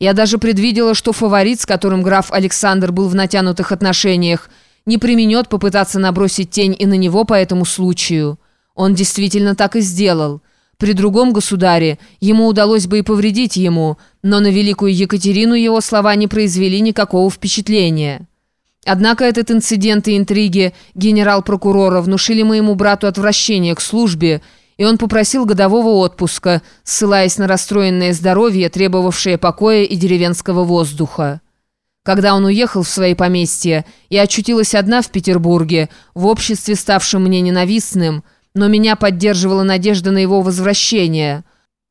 Я даже предвидела, что фаворит, с которым граф Александр был в натянутых отношениях, не применет попытаться набросить тень и на него по этому случаю. Он действительно так и сделал. При другом государе ему удалось бы и повредить ему, но на великую Екатерину его слова не произвели никакого впечатления. Однако этот инцидент и интриги генерал-прокурора внушили моему брату отвращение к службе, и он попросил годового отпуска, ссылаясь на расстроенное здоровье, требовавшее покоя и деревенского воздуха. Когда он уехал в свои поместья, я очутилась одна в Петербурге, в обществе, ставшем мне ненавистным, но меня поддерживала надежда на его возвращение.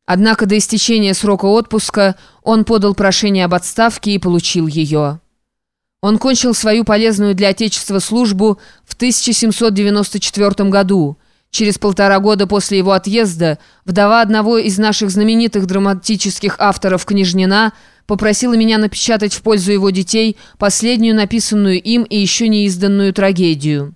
Однако до истечения срока отпуска он подал прошение об отставке и получил ее. Он кончил свою полезную для Отечества службу в 1794 году – Через полтора года после его отъезда вдова одного из наших знаменитых драматических авторов Княжнина попросила меня напечатать в пользу его детей последнюю написанную им и еще не изданную трагедию.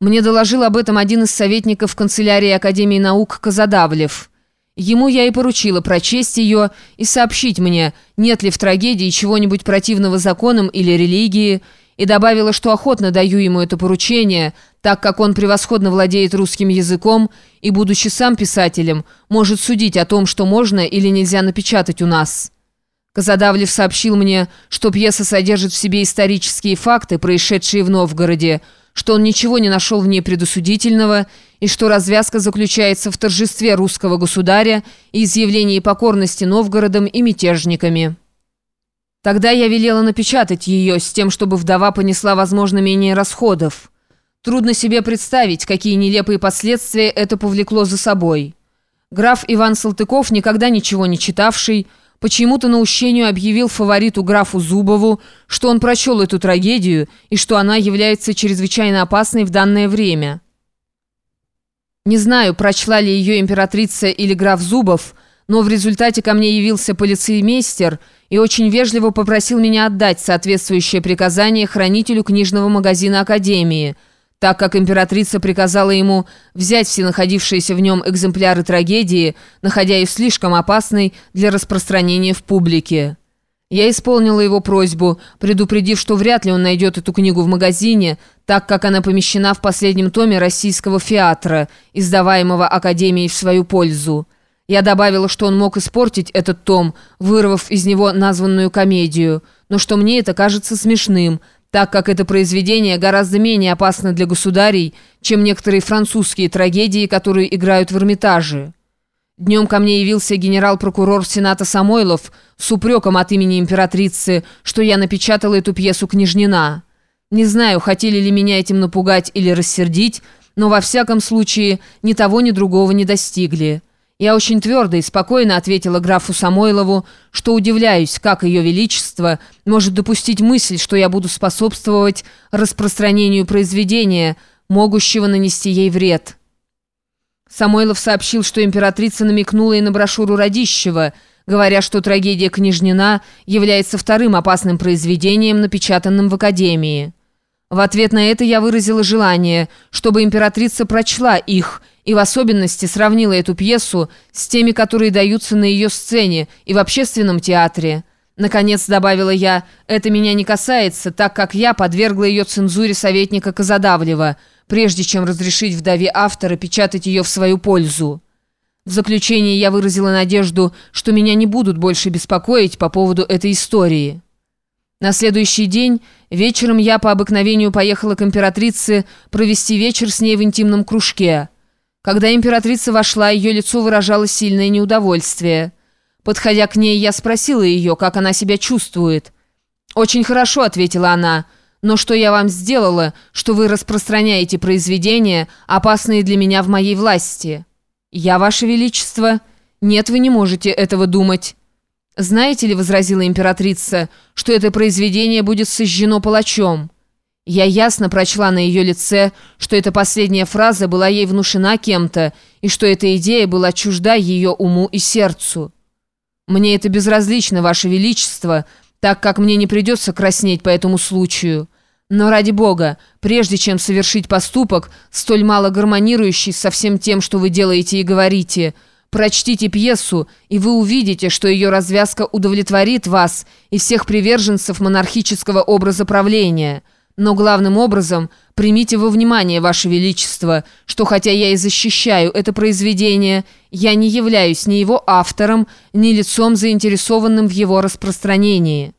Мне доложил об этом один из советников канцелярии Академии наук Казадавлев. Ему я и поручила прочесть ее и сообщить мне, нет ли в трагедии чего-нибудь противного законам или религии, и добавила, что охотно даю ему это поручение, так как он превосходно владеет русским языком и, будучи сам писателем, может судить о том, что можно или нельзя напечатать у нас. Казадавлев сообщил мне, что пьеса содержит в себе исторические факты, происшедшие в Новгороде, что он ничего не нашел в ней предосудительного и что развязка заключается в торжестве русского государя и изъявлении покорности Новгородом и мятежниками. Тогда я велела напечатать ее с тем, чтобы вдова понесла, возможно, менее расходов. Трудно себе представить, какие нелепые последствия это повлекло за собой. Граф Иван Салтыков, никогда ничего не читавший, почему-то наущению объявил фавориту графу Зубову, что он прочел эту трагедию и что она является чрезвычайно опасной в данное время. Не знаю, прочла ли ее императрица или граф Зубов, но в результате ко мне явился полицеймейстер и очень вежливо попросил меня отдать соответствующее приказание хранителю книжного магазина Академии, так как императрица приказала ему взять все находившиеся в нем экземпляры трагедии, находя их слишком опасной для распространения в публике. Я исполнила его просьбу, предупредив, что вряд ли он найдет эту книгу в магазине, так как она помещена в последнем томе российского фиатра, издаваемого Академией в свою пользу. Я добавила, что он мог испортить этот том, вырвав из него названную комедию, но что мне это кажется смешным, так как это произведение гораздо менее опасно для государей, чем некоторые французские трагедии, которые играют в Эрмитаже. Днем ко мне явился генерал-прокурор Сената Самойлов с упреком от имени императрицы, что я напечатала эту пьесу «Княжнина». Не знаю, хотели ли меня этим напугать или рассердить, но во всяком случае ни того, ни другого не достигли. Я очень твердо и спокойно ответила графу Самойлову, что удивляюсь, как ее величество может допустить мысль, что я буду способствовать распространению произведения, могущего нанести ей вред. Самойлов сообщил, что императрица намекнула и на брошюру Радищева, говоря, что трагедия «Княжнина» является вторым опасным произведением, напечатанным в Академии. В ответ на это я выразила желание, чтобы императрица прочла их и в особенности сравнила эту пьесу с теми, которые даются на ее сцене и в общественном театре. Наконец, добавила я, это меня не касается, так как я подвергла ее цензуре советника Казадавлева, прежде чем разрешить вдове автора печатать ее в свою пользу. В заключение я выразила надежду, что меня не будут больше беспокоить по поводу этой истории. На следующий день вечером я по обыкновению поехала к императрице провести вечер с ней в интимном кружке. Когда императрица вошла, ее лицо выражало сильное неудовольствие. Подходя к ней, я спросила ее, как она себя чувствует. «Очень хорошо», — ответила она, — «но что я вам сделала, что вы распространяете произведения, опасные для меня в моей власти?» «Я, Ваше Величество?» «Нет, вы не можете этого думать». «Знаете ли, — возразила императрица, — что это произведение будет сожжено палачом?» Я ясно прочла на ее лице, что эта последняя фраза была ей внушена кем-то, и что эта идея была чужда ее уму и сердцу. «Мне это безразлично, Ваше Величество, так как мне не придется краснеть по этому случаю. Но ради Бога, прежде чем совершить поступок, столь мало гармонирующий со всем тем, что вы делаете и говорите, — Прочтите пьесу, и вы увидите, что ее развязка удовлетворит вас и всех приверженцев монархического образа правления. Но главным образом примите во внимание, Ваше Величество, что хотя я и защищаю это произведение, я не являюсь ни его автором, ни лицом, заинтересованным в его распространении».